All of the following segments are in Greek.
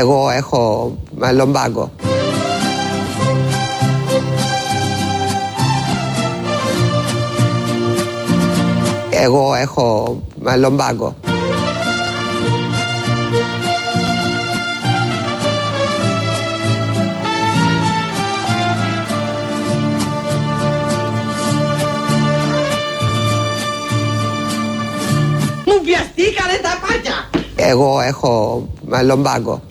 Εγώ έχω λομπάγκο. Εγώ έχω λομπάγκο. Μου πιαστήκανε τα πάτια. Εγώ έχω λομπάγκο.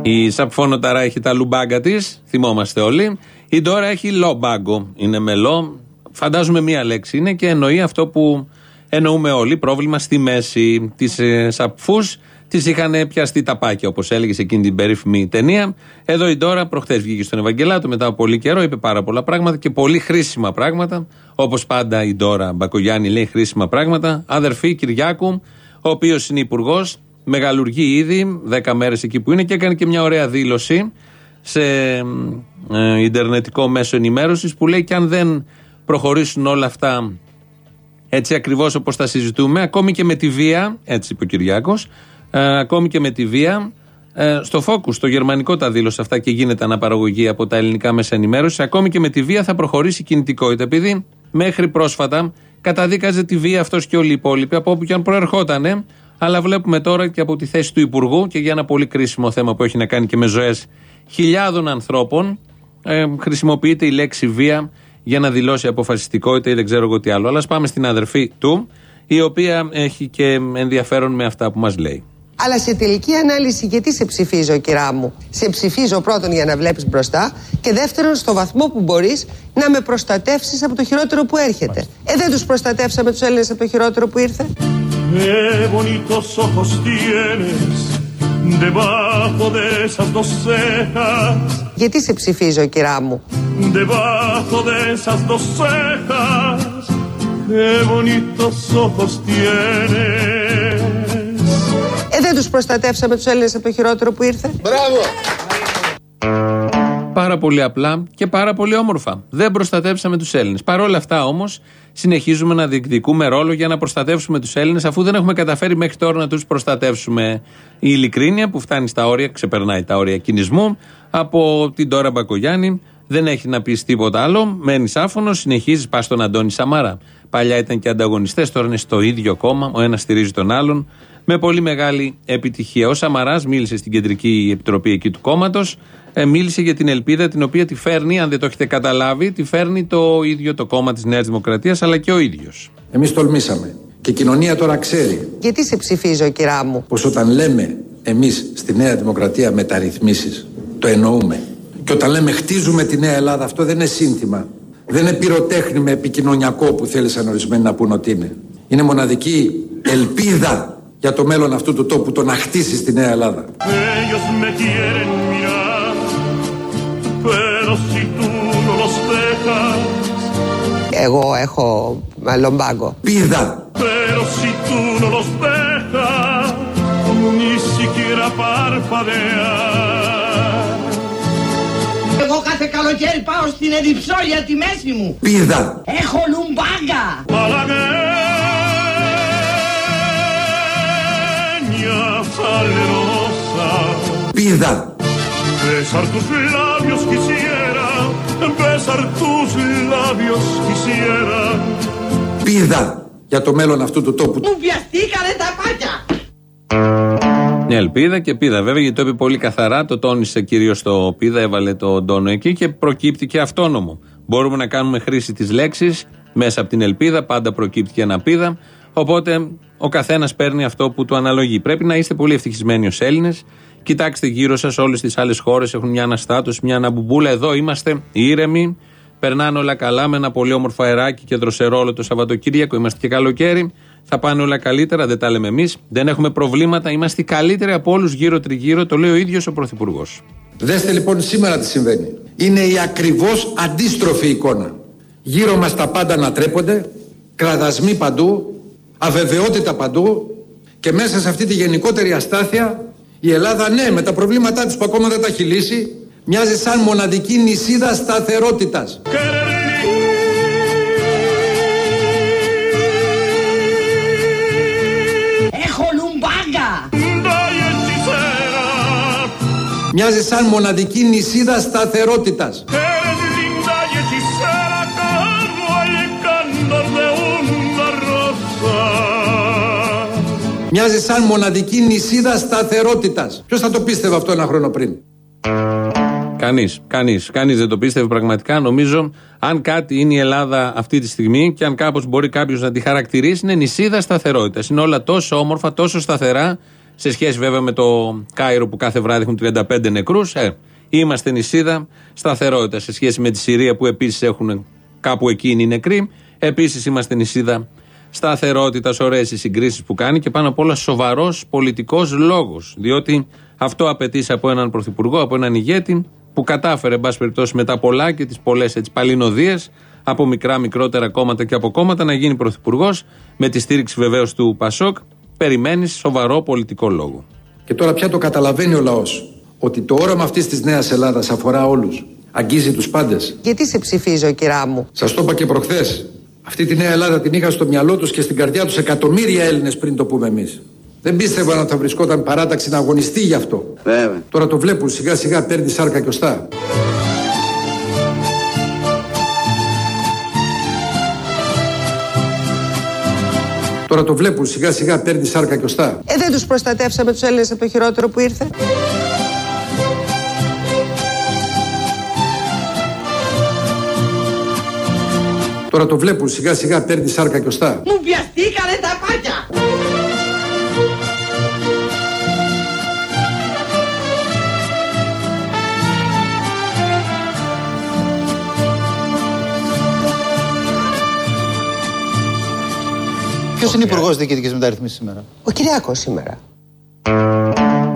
Έχω λουμπάγκα. Η Σαπφόνοταρα έχει τα λουμπάγκα της, θυμόμαστε όλοι. Η Ντόρα έχει λομπάγκο. Είναι μελό. Φαντάζομαι μία λέξη είναι και εννοεί αυτό που εννοούμε όλοι. Πρόβλημα στη μέση της ε, Σαπφούς. Της είχαν πιαστεί τα πάκια, όπως έλεγες σε εκείνη την περίφημη ταινία. Εδώ η Ντόρα προχθές βγήκε στον Ευαγγελάτο μετά από πολύ καιρό, είπε πάρα πολλά πράγματα και πολύ χρήσιμα πράγματα. Όπως πάντα η Ντόρα Μπακογιάννη λέει χρήσιμα πράγματα. Αδερφή Κυριάκου, ο οποίος είναι υπουργός, μεγαλουργεί ήδη, 10 μέρες εκεί που είναι και έκανε και μια ωραία δήλωση σε ε, ιντερνετικό μέσο ενημέρωσης που λέει και αν δεν προχωρήσουν όλα αυτά έτσι ακριβώς όπως τα συζητούμε, ακόμη και με τη βία, έτσι είπε ο Κυριάκος, ε, ακόμη και με τη βία, ε, στο Focus, στο γερμανικό τα δήλωσε αυτά και γίνεται αναπαραγωγή από τα ελληνικά μέσα ενημέρωσης. Ακόμη και με τη βία θα προχωρήσει η κινητικότητα. Επειδή μέχρι πρόσφατα καταδίκαζε τη βία αυτός και όλοι οι υπόλοιποι από όπου και αν προερχότανε. Αλλά βλέπουμε τώρα και από τη θέση του Υπουργού και για ένα πολύ κρίσιμο θέμα που έχει να κάνει και με ζωές χιλιάδων ανθρώπων, ε, χρησιμοποιείται η λέξη βία για να δηλώσει αποφασιστικότητα ή δεν ξέρω εγώ τι άλλο. Αλλά πάμε στην αδερφή του, η οποία έχει και ενδιαφέρον με αυτά που μας λέει. Αλλά σε τελική ανάλυση, γιατί σε ψηφίζω, κυρά μου; Σε ψηφίζω πρώτον για να βλέπεις μπροστά και δεύτερον στο βαθμό που μπορείς να με προστατεύσεις από το χειρότερο που έρχεται. Ε, δεν τους προστατεύσαμε τους Έλληνες από το χειρότερο που ήρθε; Qué bonitos ojos tienes debajo de esas dos cejas, Γιατί σε ψηφίζω, κυρά μου; debajo de esas dos cejas. Qué bonitos ojos tienes. Ε, δεν τους προστατεύσαμε τους Έλληνες από το χειρότερο που ήρθε. Πάρα πολύ απλά και πάρα πολύ όμορφα. Δεν προστατεύσαμε τους Έλληνες. Παρ' όλα αυτά όμως, συνεχίζουμε να διεκδικούμε ρόλο για να προστατεύσουμε τους Έλληνες, αφού δεν έχουμε καταφέρει μέχρι τώρα να τους προστατεύσουμε. Η ειλικρίνεια που φτάνει στα όρια, ξεπερνάει τα όρια κινησμού, από την τώρα Μπακογιάννη, δεν έχει να πεις τίποτα άλλο. Μένεις άφωνος, συνεχίζεις, πας στον Αντώνη Σαμάρα. Παλιά ήταν και ανταγωνιστές, τώρα είναι στο ίδιο κόμμα, ο ένας στηρίζει τον άλλον. Με πολύ μεγάλη επιτυχία. Ο Σαμαράς μίλησε στην κεντρική επιτροπή εκεί του κόμματος. Ε, μίλησε για την ελπίδα την οποία τη φέρνει, αν δεν το έχετε καταλάβει, τη φέρνει το ίδιο το κόμμα της Νέας Δημοκρατίας, αλλά και ο ίδιος. Εμείς τολμήσαμε. Και η κοινωνία τώρα ξέρει Γιατί σε ψηφίζω, κυρά μου; πως όταν λέμε εμείς στη Νέα Δημοκρατία μεταρρυθμίσεις, το εννοούμε. Και όταν λέμε χτίζουμε τη Νέα Ελλάδα, αυτό δεν είναι σύνθημα. Δεν είναι πυροτέχνημα επικοινωνιακό που θέλησαν ορισμένοι να πούν ότι είναι. Είναι μοναδική ελπίδα για το μέλλον αυτού του τόπου το να χτίσει τη Νέα Ελλάδα. Ellos me quieren mirar, pero si tú no los dejas, Εγώ έχω λομπάγκο. Πίδα. pero si tú no los dejas, ni siquiera parpadear. Εγώ κάθε καλοκαίρι πάω στην Εδιψόλια τη μέση μου. Πίδα. Έχω λουμπάγκα. Salerosa, Πίδα. besar tus labios quisiera, besar tus labios quisiera. Πίδα. Για το μέλλον αυτού του τόπου. Μου πιαστήκανε τα πάτια. Μια ελπίδα και πίδα. Βέβαια, γιατί το είπε πολύ καθαρά, το τόνισε κυρίως το πίδα, έβαλε το τόνο εκεί και προκύπτει και αυτόνομο. Μπορούμε να κάνουμε χρήση της λέξης μέσα από την ελπίδα, πάντα προκύπτει και ένα πίδα. Οπότε ο καθένας παίρνει αυτό που του αναλογεί. Πρέπει να είστε πολύ ευτυχισμένοι ως Έλληνες. Κοιτάξτε γύρω σας, όλες τις άλλες χώρες έχουν μια αναστάτωση, μια αναμπουμπούλα. Εδώ είμαστε ήρεμοι, περνάνε όλα καλά με ένα πολύ όμορφο αεράκι και δροσερό όλο το Σαββατοκύριακο. Είμαστε και καλοκαίρι. Θα πάνε όλα καλύτερα, δεν τα λέμε εμείς. Δεν έχουμε προβλήματα. Είμαστε οι καλύτεροι από όλους γύρω-τριγύρω. Το λέει ο ίδιος ο Πρωθυπουργός. Δέστε λοιπόν σήμερα τι συμβαίνει. Είναι η ακριβώς αντίστροφη εικόνα. Γύρω μας τα πάντα ανατρέπονται, κραδασμοί παντού, αβεβαιότητα παντού και μέσα σε αυτή τη γενικότερη αστάθεια η Ελλάδα ναι με τα προβλήματά της που ακόμα δεν τα έχει λύσει μοιάζει σαν μοναδική νησίδα σταθερότητας. Έχω λουμπάγκα! Μοιάζει σαν μοναδική νησίδα σταθερότητας. Ε, Μοιάζει σαν μοναδική νησίδα σταθερότητας. Ποιος θα το πίστευε αυτό ένα χρόνο πριν; Κανείς. Κανείς. Κανείς δεν το πίστευε πραγματικά. Νομίζω, αν κάτι είναι η Ελλάδα αυτή τη στιγμή και αν κάπως μπορεί κάποιος να τη χαρακτηρίσει, είναι νησίδα σταθερότητας. Είναι όλα τόσο όμορφα, τόσο σταθερά, σε σχέση βέβαια με το Κάιρο που κάθε βράδυ έχουν 35 νεκρούς. Ε, είμαστε νησίδα σταθερότητας σε σχέση με τη Συρία που επίσης έχουν κάπου εκείνοι νεκροί. Επίσης είμαστε νησίδα σταθερότητας. Ωραίες οι συγκρίσεις που κάνει και πάνω απ' όλα σοβαρός πολιτικός λόγος. Διότι αυτό απαιτείς από έναν πρωθυπουργό, από έναν ηγέτη που κατάφερε, εν πάση περιπτώσει, με τα πολλά και τις πολλές παλινοδίες από μικρά, μικρότερα κόμματα και από κόμματα να γίνει πρωθυπουργός με τη στήριξη βεβαίως του Πασόκ. Περιμένεις σοβαρό πολιτικό λόγο. Και τώρα πια το καταλαβαίνει ο λαός ότι το όραμα αυτής της νέας Ελλάδας αφορά όλους. Αγγίζει τους πάντες. Γιατί σε ψηφίζω, κυρά μου; Σας το είπα και προχθές. Αυτή τη νέα Ελλάδα την είχα στο μυαλό τους και στην καρδιά τους εκατομμύρια Έλληνες πριν το πούμε εμείς. Δεν πίστευα να θα βρισκόταν παράταξη να αγωνιστεί γι' αυτό. Βέβαια. Τώρα το βλέπουν σιγά σιγά παίρνει σάρκα και οστά. Τώρα το βλέπουν σιγά σιγά παίρνει σάρκα και οστά. Ε, δεν τους προστατεύσαμε τους Έλληνες από το χειρότερο που ήρθε. Τώρα το βλέπουν σιγά σιγά παίρνει σάρκα και οστά. Μου πιαστήκανε τα πάτια. Ποιος είναι υπουργός διοικητικής μεταρρύθμιση σήμερα; Ο Κυριάκος σήμερα.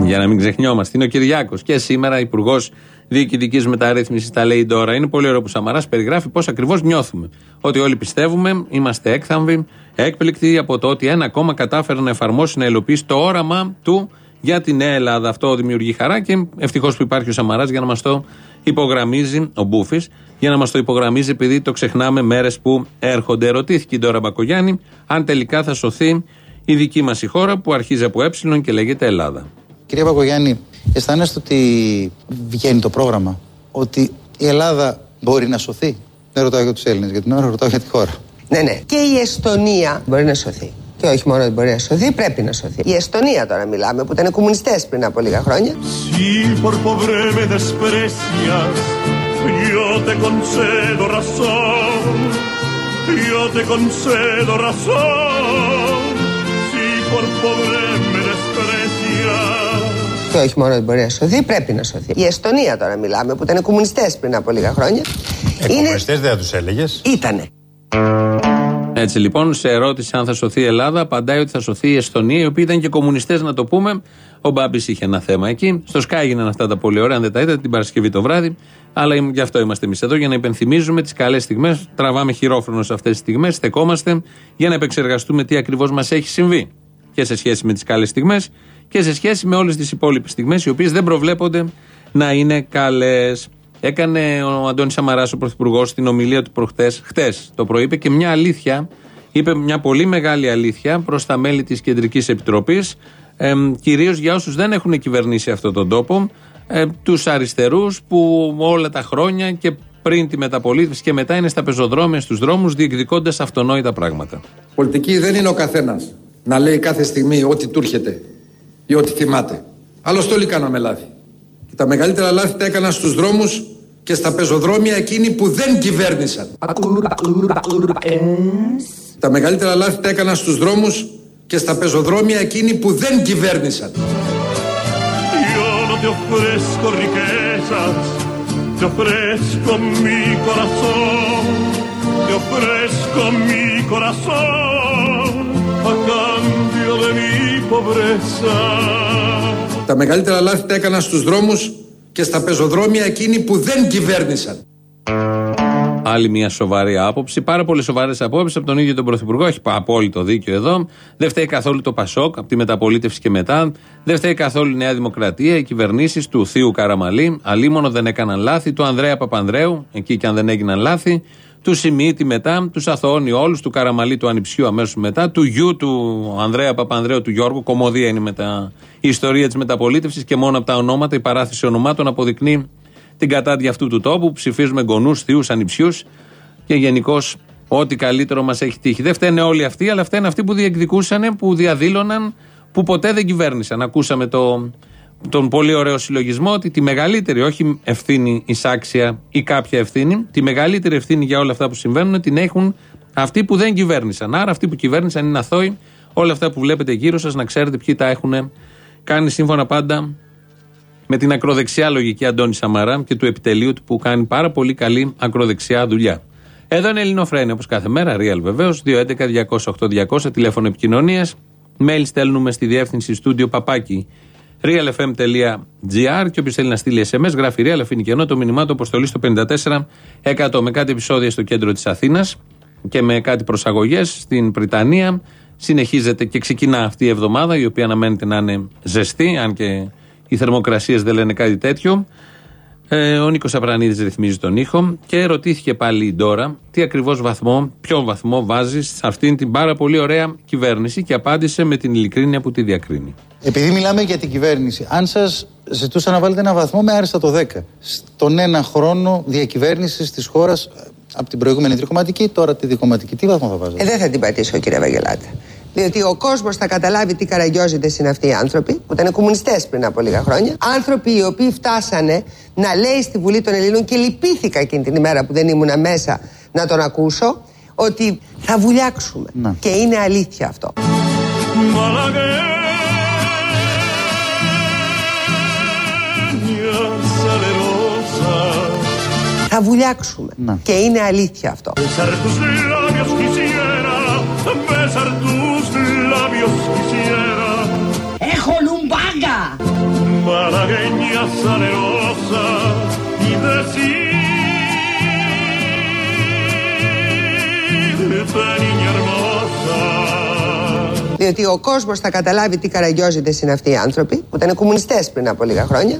Για να μην ξεχνιόμαστε. Είναι ο Κυριάκος. Και σήμερα υπουργός διοικητική μεταρρύθμιση τα λέει τώρα. Είναι πολύ ωραίο που ο Σαμαράς περιγράφει πώς ακριβώς νιώθουμε. Ότι όλοι πιστεύουμε, είμαστε έκθαμβοι, έκπληκτοι από το ότι ένα κόμμα κατάφερε να εφαρμόσει, να υλοποιήσει το όραμα του για τη νέα Ελλάδα. Αυτό δημιουργεί χαρά και ευτυχώς που υπάρχει ο Σαμαράς για να μας το υπογραμμίζει, ο Μπούφης, για να μας το υπογραμμίζει επειδή το ξεχνάμε μέρες που έρχονται. Ερωτήθηκε η Ντόρα Μπακογιάννη αν τελικά θα σωθεί η δική μας η χώρα που αρχίζει από ε και λέγεται Ελλάδα. Κυρία Πακογιάννη, αισθάνεστε ότι βγαίνει το πρόγραμμα, ότι η Ελλάδα μπορεί να σωθεί; Δεν ρωτάω για τους Έλληνες, για την ώρα ρωτάω για τη χώρα. Ναι, ναι. Και η Εστονία μπορεί να σωθεί. Και όχι μόνο ότι μπορεί να σωθεί, πρέπει να σωθεί. Η Εστονία τώρα μιλάμε, που ήταν κομμουνιστές πριν από λίγα χρόνια. Si por pobre me desprecias, Και όχι μόνο ότι μπορεί να σωθεί, πρέπει να σωθεί. Η Εστονία τώρα μιλάμε, που ήταν κομμουνιστές πριν από λίγα χρόνια. Ε, κομμουνιστές δεν θα τους έλεγες; Ήτανε. Έτσι λοιπόν, σε ερώτηση αν θα σωθεί η Ελλάδα, απαντάει ότι θα σωθεί η Εστονία, οι οποίοι ήταν και κομμουνιστές, να το πούμε. Ο Μπάμπης είχε ένα θέμα εκεί. Στο Sky έγιναν αυτά τα πολύ ωραία, αν δεν τα είδατε την Παρασκευή το βράδυ. Αλλά γι' αυτό είμαστε εμείς εδώ, για να υπενθυμίζουμε τις καλές στιγμές. Τραβάμε χειρόφρονος σε αυτές τις στιγμές, στεκόμαστε για να επεξεργαστούμε τι ακριβώς μας έχει συμβεί. Και σε σχέση με τις καλές στιγμές και σε σχέση με όλες τις υπόλοιπες στιγμές, οι οποίες δεν προβλέπονται να είναι καλές. Έκανε ο Αντώνης Σαμαράς, ο Πρωθυπουργός, στην ομιλία του προχτές, χτες το πρωί, είπε και μια αλήθεια. Είπε μια πολύ μεγάλη αλήθεια προς τα μέλη της Κεντρικής Επιτροπής, ε, κυρίως για όσους δεν έχουν κυβερνήσει αυτόν τον τόπο, ε, τους αριστερούς που όλα τα χρόνια και πριν τη μεταπολίτευση και μετά είναι στα πεζοδρόμια, στους δρόμους, διεκδικώντας αυτονόητα πράγματα. Πολιτική δεν είναι ο καθένας να λέει κάθε στιγμή ό,τι του έρχεται ή ό,τι θυμάται. Άλλωστε όλοι κάναμε λάθη. Και τα μεγαλύτερα λάθη τα έκαναν στους δρόμους και στα πεζοδρόμια εκείνοι που δεν κυβέρνησαν. Τα μεγαλύτερα λάθη τα έκαναν στους δρόμους και στα πεζοδρόμια εκείνοι που δεν κυβέρνησαν. Yo no te ofrezco riquezas, te ofrezco mi corazón, te ofrezco mi corazón a cambio de mi pobreza. Τα μεγαλύτερα λάθη τα έκαναν στους δρόμους και στα πεζοδρόμια εκείνοι που δεν κυβέρνησαν. Άλλη μια σοβαρή άποψη. Πάρα πολύ σοβαρές απόψεις από τον ίδιο τον Πρωθυπουργό. Έχει απόλυτο δίκιο εδώ. Δεν φταίει καθόλου το Πασόκ από τη μεταπολίτευση και μετά. Δεν φταίει καθόλου η Νέα Δημοκρατία, οι κυβερνήσεις του Θείου Καραμαλή. Αλίμονο δεν έκαναν λάθη. Του Ανδρέα Παπανδρέου, εκεί και αν δεν έγιναν λάθη. Του Σιμίτη μετά, του Αθώνη όλους, του Καραμαλή του Ανιψιού αμέσως μετά, του γιου του Ανδρέα Παπανδρέου του Γιώργου. Κομμωδία είναι μετά η ιστορία της μεταπολίτευσης και μόνο από τα ονόματα, η παράθεση ονομάτων αποδεικνύει την κατάδια αυτού του τόπου. Ψηφίζουμε γονούς, θείου, ανιψιούς και γενικώς ό,τι καλύτερο μας έχει τύχει. Δεν φταίνε όλοι αυτοί, αλλά φταίνε αυτοί που διεκδικούσαν, που διαδήλωναν, που ποτέ δεν κυβέρνησαν. Ακούσαμε το, τον πολύ ωραίο συλλογισμό ότι τη μεγαλύτερη, όχι ευθύνη εισάξια ή κάποια ευθύνη, τη μεγαλύτερη ευθύνη για όλα αυτά που συμβαίνουν την έχουν αυτοί που δεν κυβέρνησαν. Άρα αυτοί που κυβέρνησαν είναι αθώοι. Όλα αυτά που βλέπετε γύρω σας να ξέρετε ποιοι τα έχουν κάνει σύμφωνα πάντα με την ακροδεξιά λογική Αντώνη Σαμαρά και του επιτελείου του που κάνει πάρα πολύ καλή ακροδεξιά δουλειά. Εδώ είναι Ελληνοφρένη όπως κάθε μέρα, real βεβαίως, 211-208-200, τηλέφωνο επικοινωνίας. Mail στέλνουμε στη διεύθυνση στούντιο παπάκι realfm.gr και όποιος θέλει να στείλει SMS γράφει real αφήνει κενό το μηνυμά του αποστολής στο 54 με κάτι επεισόδια στο κέντρο της Αθήνας και με κάτι προσαγωγές στην Πριτανία. Συνεχίζεται και ξεκινά αυτή η εβδομάδα η οποία αναμένεται να είναι ζεστή, αν και οι θερμοκρασίες δεν λένε κάτι τέτοιο. Ε, ο Νίκος Απρανίδης ρυθμίζει τον ήχο και ρωτήθηκε πάλι η Ντόρα τι ακριβώς βαθμό, ποιο βαθμό βάζει σε αυτήν την πάρα πολύ ωραία κυβέρνηση και απάντησε με την ειλικρίνεια που τη διακρίνει. Επειδή μιλάμε για την κυβέρνηση, αν σας ζητούσα να βάλετε ένα βαθμό, με άριστα το 10. Στον ένα χρόνο διακυβέρνησης της χώρας από την προηγούμενη τρικοματική, τώρα τη δικοματική, τι βαθμό θα βάζετε. Ε, δεν θα την πατήσω, κύριε Βαγγελάτε. Διότι ο κόσμος θα καταλάβει τι καραγκιόζητες είναι αυτοί οι άνθρωποι, που ήταν κομμουνιστές πριν από λίγα χρόνια. Άνθρωποι οι οποίοι φτάσανε να λέει στη Βουλή των Ελλήνων και λυπήθηκα εκείνη την ημέρα που δεν ήμουν μέσα να τον ακούσω, ότι θα βουλιάξουμε. Να. Και είναι αλήθεια αυτό. Malagueña Θα βουλιάξουμε. Να. Και είναι αλήθεια αυτό. besar tus labios quisiera, besar tus labios quisiera. Έχω λουμπάγκα. Malagueña salerosa y decirte niña hermosa. Διότι ο κόσμος θα καταλάβει τι καραγκιόζητες είναι αυτοί οι άνθρωποι, που ήταν κομμουνιστές πριν από λίγα χρόνια.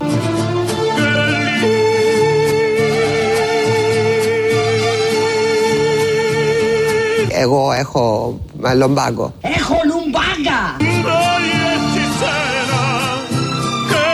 Εγώ έχω ε, λομπάγκο. Έχω λουμπάγκα. Ay, hechicera, que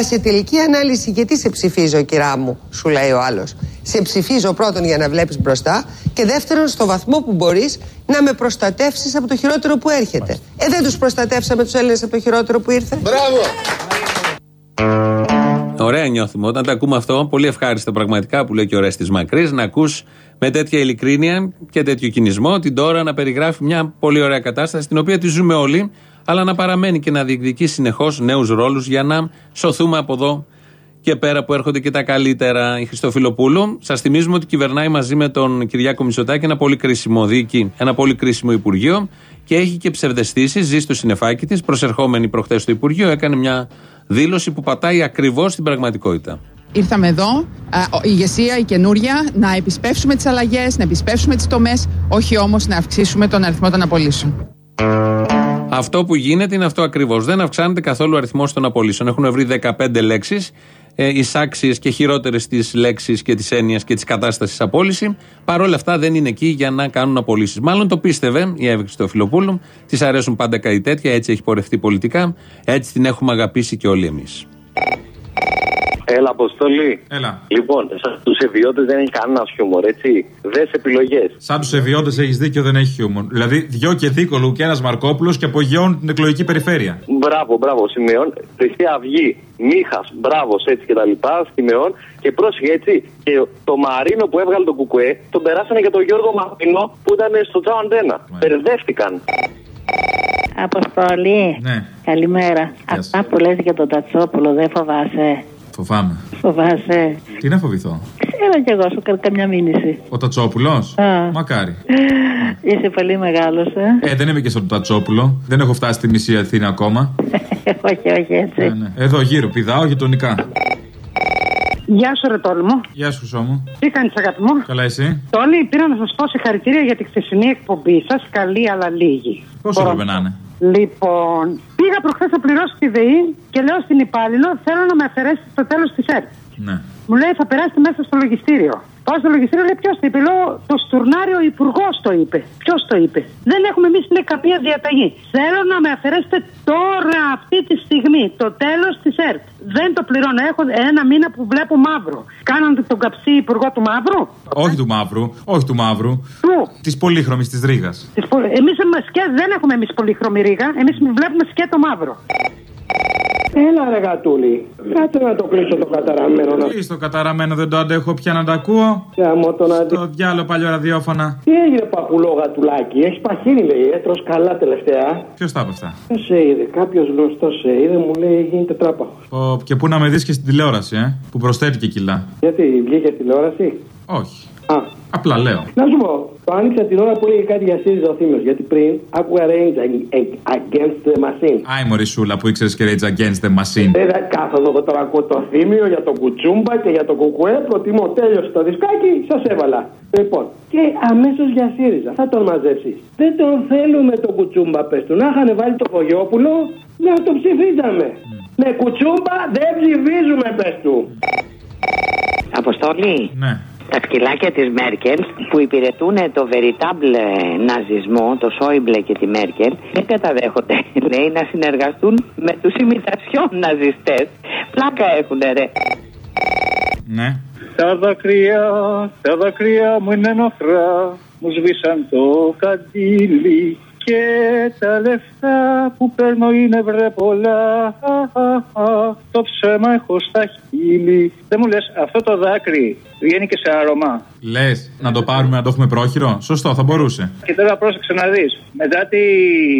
Αλλά σε τελική ανάλυση, γιατί σε ψηφίζω, κυρά μου, σου λέει ο άλλος. Σε ψηφίζω πρώτον για να βλέπεις μπροστά και δεύτερον στο βαθμό που μπορείς να με προστατεύσεις από το χειρότερο που έρχεται. Ε, δεν τους προστατεύσαμε τους Έλληνες από το χειρότερο που ήρθε. Ωραία νιώθουμε. Όταν τα ακούμε αυτό, πολύ ευχάριστα πραγματικά που λέει και ο Ρέστης Μακρύς, να ακούς με τέτοια ειλικρίνεια και τέτοιο κινησμό την τώρα να περιγράφει μια πολύ ωραία κατάσταση, την οποία τη ζούμε όλοι, αλλά να παραμένει και να διεκδικεί συνεχώς νέους ρόλους για να σωθούμε από εδώ και πέρα που έρχονται και τα καλύτερα. Η Χριστοφιλοπούλου, σας θυμίζουμε ότι κυβερνάει μαζί με τον Κυριάκο Μητσοτάκη ένα πολύ κρίσιμο δίκη, ένα πολύ κρίσιμο Υπουργείο και έχει και ψευδεστήσεις. Ζει στο συνεφάκι της, προσερχόμενη προχθές στο Υπουργείο, έκανε μια δήλωση που πατάει ακριβώς στην πραγματικότητα. Ήρθαμε εδώ, α, ο- η ηγεσία, η καινούρια, να επισπεύσουμε τις αλλαγές, να επισπεύσουμε τις τομές, όχι όμως να αυξήσουμε τον αριθμό των απολύσεων. Αυτό που γίνεται είναι αυτό ακριβώς. Δεν αυξάνεται καθόλου ο αριθμός των απολύσεων. Έχουν βρει 15 λέξεις, ε, εισάξιες και χειρότερες τη λέξη και τη έννοια και τη κατάσταση απόλυση. Παρ' όλα αυτά δεν είναι εκεί για να κάνουν απολύσεις. Μάλλον το πίστευε η Εύη Χριστοφιλοπούλου. Της αρέσουν πάντα κάτι τέτοια, έτσι έχει πορευτεί πολιτικά. Έτσι την έχουμε αγαπήσει και όλοι εμείς. Έλα, Αποστολή. Έλα. Λοιπόν, στου ευιώτες δεν έχει κανένα χιούμορ, έτσι. Δες επιλογές. Σαν τους ευιώντε έχεις δίκιο, δεν έχει χιούμορ. Δηλαδή, δυο και δίκολου και ένας Μαρκόπουλος και απογειώνουν την εκλογική περιφέρεια. Μπράβο, μπράβο, σημειών. Χρυσή Αυγή, Μίχας, μπράβος, έτσι και τα λοιπά, σημειών. Και πρόσεχε έτσι. Και το Μαρίνο που έβγαλε τον Κουκουέ, τον περάσανε για τον Γιώργο Μαρίνο που ήταν στο Τσάο Αντένα. Μπερδεύτηκαν. Αποστολή. Ναι. Καλημέρα. Αυτά που λες για τον Τατσόπουλο δεν φοβάσαι. Φοβάμαι. Φοβάσαι. Τι να φοβηθώ; Ξέρω κι εγώ, σου κάνω καμιά μήνυση. Ο Τατσόπουλος; Α. Μακάρι. Είσαι πολύ μεγάλος, ε. Ε, δεν είμαι και στον Τατσόπουλο. Δεν έχω φτάσει στη μισή Αθήνα ακόμα. όχι, όχι έτσι. Ε, ναι. Εδώ γύρω, πηδάω γειτονικά. Γεια σου, ρε τόλι μου. Γεια σου, Σόμου. Τι κάνεις, αγάπη μου; Καλά, εσύ; Τόλι, πήρα να σας πω συγχαρητήρια για τη χθεσινή εκπομπή σας. Καλή, αλλά λίγη. Πόσο έπρεπε να είναι; Λοιπόν, πήγα προχθές να πληρώσω τη ΔΕΗ και λέω στην υπάλληλο: Θέλω να με αφαιρέσει στο τέλος της ΕΡΤ. Ναι. Μου λέει: Θα περάσετε μέσα στο λογιστήριο. Πάω στο λογιστήριο, λέει: Ποιος το είπε. Λέω: Το στουρνάριο υπουργός το είπε. Ποιος το είπε. Δεν έχουμε εμείς λέει καμία διαταγή. Θέλω να με αφαιρέσετε τώρα, αυτή τη στιγμή, το τέλος της ΕΡΤ. Δεν το πληρώνω. Έχω ένα μήνα που βλέπω μαύρο. Κάνανε τον καψί υπουργό του μαύρου; Όχι του μαύρου. Όχι του μαύρου. Του; Της πολύχρωμης της Ρήγας. Εμείς σκέ δεν έχουμε εμείς πολύχρωμη ρίγα. Εμείς βλέπουμε σκέτο μαύρο. Έλα ρε γατούλη, κάτσε να το κλείσω το καταραμένο να Τι στο καταραμένο δεν το αντέχω πια να τα ακούω. Γαμώ τον αντι... Το διάλογο παλιό ραδιόφωνα. Τι έγινε παπουλό γατουλάκι, έχεις παχύνει λέει, έτρος καλά τελευταία. Ποιος τα είπε αυτά. Ποιο σε είδε, κάποιος γνωστός σε είδε, μου λέει γίνεται τράπαχος. Ω, και πού να με δεις και στην τηλεόραση, ε, που προσθέτει και κιλά. Γιατί βγήκε τηλεόραση; Όχι. Α, Απλά λέω. να σου πω, το άνοιξα την ώρα που έλεγε κάτι για ΣΥΡΙΖΑ ο Θήμιος, γιατί πριν άκουγα Rage Against the Machine. Άι Μωρισούλα που ήξερες και Rage Against the Machine. Δεν κάθομαι εγώ τώρα ακούω το θύμιο για το κουτσούμπα και για το κουκουέ. Προτιμώ τέλειωσε το δισκάκι, σας έβαλα. Λοιπόν, και αμέσως για ΣΥΡΙΖΑ. Θα τον μαζέψεις. Δεν τον θέλουμε τον κουτσούμπα, πες του. Να είχαν βάλει το Βογιόπουλο, να το ψηφίζαμε. Με κουτσούμπα δεν ψηφίζουμε, πες του. Αποστολή. Ναι. Τα σκυλάκια της Μέρκελς που υπηρετούν το veritable ναζισμό, το Σόιμπλε και τη Μέρκελ, δεν καταδέχονται, λέει, να συνεργαστούν με τους ημιτασιών ναζιστές. Πλάκα έχουνε ρε. Ναι. Τα δάκρυα, τα δάκρυα μου είναι νοθρά, μου σβήσαν το καντήλι και τα λεφτά που παίρνω είναι βρε πολλά. Α, α, α, το ψέμα έχω στα χείλη. Δεν μου λες αυτό το δάκρυ βγαίνει και σε άρωμα. Λες, να το πάρουμε να το έχουμε πρόχειρο; Σωστό, θα μπορούσε. Και τώρα πρόσεξε να δεις. Μετά, τη...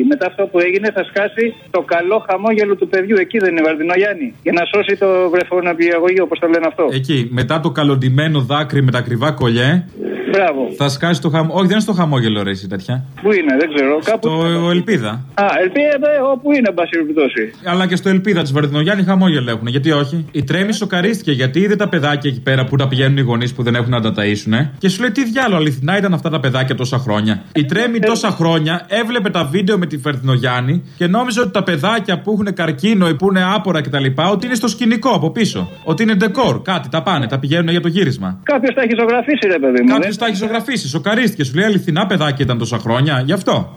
Μετά αυτό που έγινε θα σκάσει το καλό χαμόγελο του παιδιού. Εκεί δεν είναι Βαρδινογιάννη. Για να σώσει το βρεφοναπιαγωγείο, όπως το λένε αυτό. Εκεί, μετά το καλοντημένο δάκρυ με τα ακριβά κολλιέ. Μπράβο. Θα σκάσει το χαμόγελο. Όχι, δεν είναι στο χαμόγελο, ρε, εσύ τέτοια. Πού είναι, δεν ξέρω. Κάπου. Το ελπίδα. Α, ελπίδα, ε, όπου είναι, εν πάση περιπτώσει. Αλλά και στο ελπίδα της Βαρδινογιάννη χαμόγελο έχουν. Γιατί όχι. Η Τρέμι σοκαρίστηκε γιατί είδε τα παιδάκια εκεί πέρα που τα πηγαίνουν οι γονείς που δεν έχουν να τα ταΐσουν. Και σου λέει τι διάλογο, αληθινά ήταν αυτά τα παιδάκια τόσα χρόνια. Η Τρέμι τόσα χρόνια έβλεπε τα βίντεο με τη Βαρδινογιάννη και νόμιζε ότι τα παιδάκια που έχουν καρκίνο ή που είναι άπορα κτλ. ότι είναι στο σκηνικό από πίσω. Ότι είναι ντεκόρ, κάτι τα πάνε, τα πηγαίνουν για το γύρισμα. Κάποιος τα έχει ζωγραφίσει, ρε παιδί μου. Κάποιος τα έχει ζωγραφίσει, σοκαρίστηκε. Σου λέει αληθινά παιδάκια ήταν τόσα χρόνια, γι' αυτό.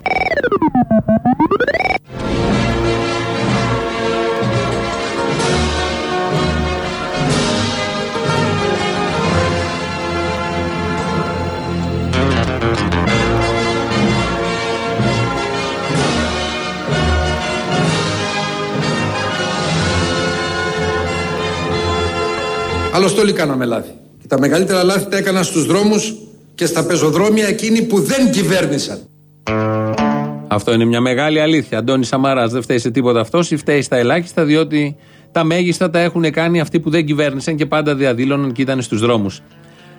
Άλλωστε όλοι κάναμε λάθη. Και τα μεγαλύτερα λάθη τα έκαναν στους δρόμους και στα πεζοδρόμια εκείνοι που δεν κυβέρνησαν. Αυτό είναι μια μεγάλη αλήθεια. Αντώνης Σαμαράς δεν φταίει σε τίποτα αυτός, ή φταίει στα ελάχιστα, διότι τα μέγιστα τα έχουν κάνει αυτοί που δεν κυβέρνησαν και πάντα διαδήλωναν και ήταν στους δρόμους.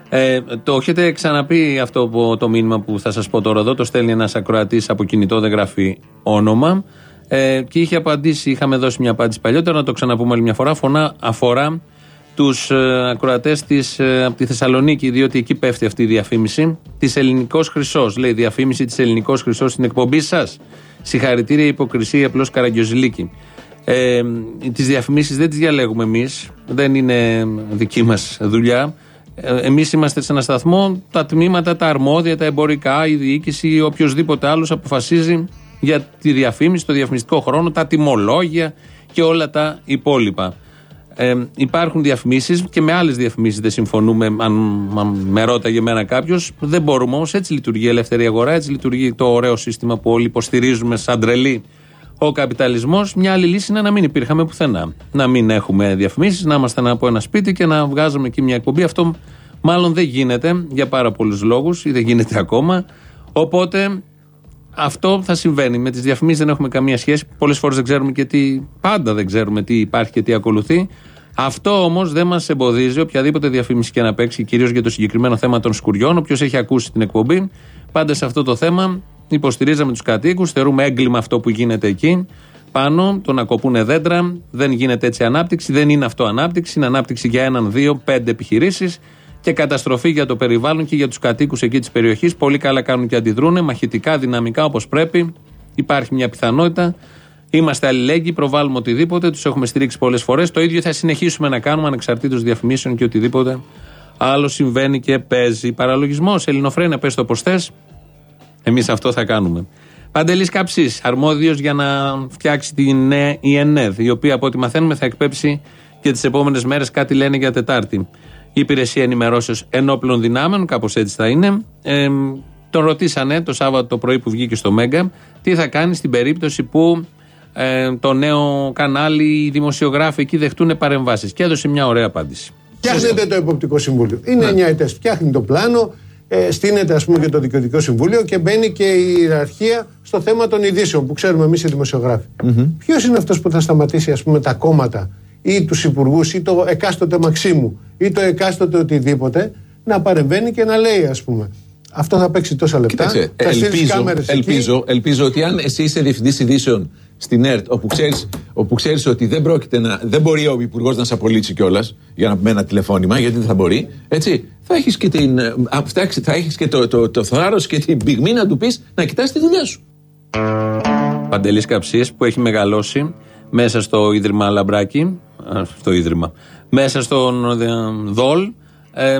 Ε, το έχετε ξαναπεί αυτό από το μήνυμα που θα σας πω τώρα εδώ. Το στέλνει ένας ακροατής από κινητό, δεν γράφει όνομα. Ε, και είχε απαντήσει, είχαμε δώσει μια απάντηση παλιότερα, να το ξαναπούμε άλλη μια φορά. Φωνά αφορά τους ε, ακροατές ε, από τη Θεσσαλονίκη, διότι εκεί πέφτει αυτή η διαφήμιση. Της Ελληνικός Χρυσός. Λέει διαφήμιση της Ελληνικός Χρυσός στην εκπομπή σας. Συγχαρητήρια, υποκρισία, απλώς καραγκιοζηλίκη. Ε, τις διαφημίσεις δεν τις διαλέγουμε εμείς. Δεν είναι δική μας δουλειά. Ε, εμείς είμαστε σε ένα σταθμό. Τα τμήματα, τα αρμόδια, τα εμπορικά, η διοίκηση ή οποιοδήποτε άλλος αποφασίζει για τη διαφήμιση, το διαφημιστικό χρόνο, τα τιμολόγια και όλα τα υπόλοιπα. Ε, υπάρχουν διαφημίσεις και με άλλες διαφημίσεις δεν συμφωνούμε. Αν, αν με ρώταγε εμένα κάποιος, δεν μπορούμε όμως. Έτσι λειτουργεί η ελεύθερη αγορά, έτσι λειτουργεί το ωραίο σύστημα που όλοι υποστηρίζουμε σαν τρελή ο καπιταλισμός. Μια άλλη λύση είναι να μην υπήρχαμε πουθενά. Να μην έχουμε διαφημίσεις, να είμαστε από ένα σπίτι και να βγάζουμε εκεί μια εκπομπή. Αυτό μάλλον δεν γίνεται για πάρα πολλούς λόγους ή δεν γίνεται ακόμα. Οπότε αυτό θα συμβαίνει. Με τις διαφημίσεις δεν έχουμε καμία σχέση. Πολλές φορές δεν ξέρουμε και τι. Πάντα δεν ξέρουμε τι υπάρχει και τι ακολουθεί. Αυτό όμως δεν μας εμποδίζει οποιαδήποτε διαφήμιση και να παίξει, κυρίως για το συγκεκριμένο θέμα των σκουριών. Όποιος έχει ακούσει την εκπομπή, πάντα σε αυτό το θέμα υποστηρίζαμε τους κατοίκους. Θεωρούμε έγκλημα αυτό που γίνεται εκεί. Πάνω, το να κοπούνε δέντρα. Δεν γίνεται έτσι ανάπτυξη. Δεν είναι αυτό ανάπτυξη. Είναι ανάπτυξη για έναν, δύο, πέντε επιχειρήσεις και καταστροφή για το περιβάλλον και για τους κατοίκους εκεί της περιοχής. Πολύ καλά κάνουν και αντιδρούν, μαχητικά, δυναμικά όπως πρέπει. Υπάρχει μια πιθανότητα. Είμαστε αλληλέγγυοι, προβάλλουμε οτιδήποτε, τους έχουμε στηρίξει πολλές φορές. Το ίδιο θα συνεχίσουμε να κάνουμε ανεξαρτήτως διαφημίσεων και οτιδήποτε άλλο συμβαίνει και παίζει. Παραλογισμός, Ελληνοφρένα, πες το πώ θες. Εμείς αυτό θα κάνουμε. Παντελής Καψής, αρμόδιος για να φτιάξει την νέα η ΕΝΕΔ, η οποία από ό,τι μαθαίνουμε θα εκπέψει και τις επόμενες μέρες κάτι λένε για Τετάρτη η Υπηρεσία Ενημερώσεως Ενόπλων Δυνάμεων, κάπως έτσι θα είναι. Ε, τον ρωτήσανε το Σάββατο το πρωί που βγήκε στο Μέγκα τι θα κάνει στην περίπτωση που ε, το νέο κανάλι, οι δημοσιογράφοι εκεί δεχτούν παρεμβάσεις. Και έδωσε μια ωραία απάντηση. Φτιάχνεται το Εποπτικό Συμβούλιο. Είναι ναι. 9 ετέ. Φτιάχνει το πλάνο, ε, στείνεται ας πούμε και το Δικαιωτικό Συμβούλιο και μπαίνει και η ιεραρχία στο θέμα των ειδήσεων που ξέρουμε εμείς οι δημοσιογράφοι. Mm-hmm. Ποιος είναι αυτός που θα σταματήσει ας πούμε, τα κόμματα ή τους υπουργούς ή το εκάστοτε Μαξίμου ή το εκάστοτε οτιδήποτε να παρεμβαίνει και να λέει, ας πούμε. Αυτό θα παίξει τόσα λεπτά. Κοίταξε, ελπίζω, ελπίζω, ελπίζω ότι αν εσύ είσαι διευθυντής ειδήσεων στην ΕΡΤ, όπου ξέρεις όπου ξέρεις ότι δεν, πρόκειται να, δεν μπορεί ο υπουργός να σε απολύσει κιόλας για να με ένα τηλεφώνημα, γιατί δεν θα μπορεί, έτσι, θα έχεις και, την, θα έχεις και το, το, το, θάρρος και την πυγμή να του πεις να κοιτάς τη δουλειά σου. Παντελής Καψή που έχει μεγαλώσει μέσα στο Ίδρυμα Λαμπράκη, στο Ίδρυμα, μέσα στον ε, ΔΟΛ, ε,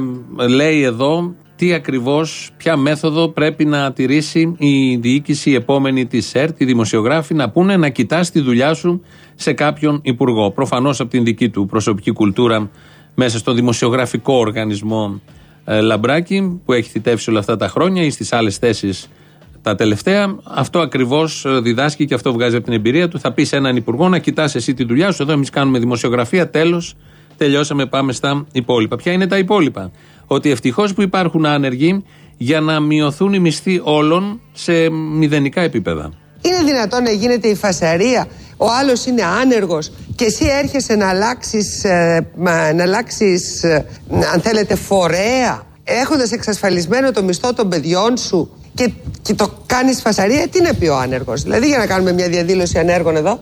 λέει εδώ τι ακριβώς, ποια μέθοδο πρέπει να τηρήσει η διοίκηση η επόμενη της ΕΡΤ, οι δημοσιογράφοι να πούνε να κοιτάς τη δουλειά σου σε κάποιον υπουργό. Προφανώς από την δική του προσωπική κουλτούρα μέσα στο δημοσιογραφικό οργανισμό ε, Λαμπράκη που έχει θητεύσει όλα αυτά τα χρόνια ή στις άλλες θέσεις τα τελευταία. Αυτό ακριβώς ε, διδάσκει και αυτό βγάζει από την εμπειρία του. Θα πεις σε έναν υπουργό να κοιτάς εσύ τη δουλειά σου. Εδώ εμείς κάνουμε δημοσιογραφία. Τέλος, τελειώσαμε. Πάμε στα υπόλοιπα. Ποια είναι τα υπόλοιπα; Ότι ευτυχώς που υπάρχουν άνεργοι για να μειωθούν οι μισθοί όλων σε μηδενικά επίπεδα. Είναι δυνατόν να γίνεται η φασαρία. Ο άλλος είναι άνεργος και εσύ έρχεσαι να αλλάξεις, ε, να αλλάξεις, ε, αν θέλετε, φορέα, έχοντας εξασφαλισμένο το μισθό των παιδιών σου και, και το κάνεις φασαρία, τι να πει ο άνεργος. Δηλαδή, για να κάνουμε μια διαδήλωση ανέργων εδώ.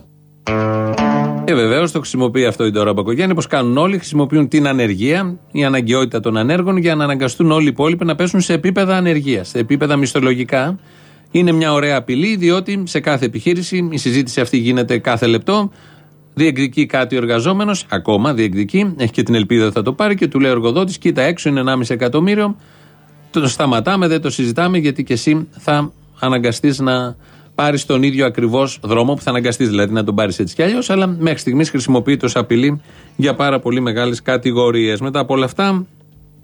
Και βεβαίως το χρησιμοποιεί αυτό η Ντόρα Μπακογιάννη, όπω κάνουν όλοι, χρησιμοποιούν την ανεργία, η αναγκαιότητα των ανέργων για να αναγκαστούν όλοι οι υπόλοιποι να πέσουν σε επίπεδα ανεργίας, σε επίπεδα μισθολογικά. Είναι μια ωραία απειλή, διότι σε κάθε επιχείρηση η συζήτηση αυτή γίνεται κάθε λεπτό. Διεκδικεί κάτι ο εργαζόμενος, ακόμα διεκδικεί, έχει και την ελπίδα ότι θα το πάρει και του λέει ο εργοδότης: Κοίτα, έξω είναι 1,5 εκατομμύριο, το σταματάμε, δεν το συζητάμε γιατί και εσύ θα αναγκαστείς να πάρεις τον ίδιο ακριβώς δρόμο που θα αναγκαστείς δηλαδή να τον πάρεις έτσι κι αλλιώς. Αλλά μέχρι στιγμής χρησιμοποιείται ω απειλή για πάρα πολύ μεγάλες κατηγορίες. Μετά από όλα αυτά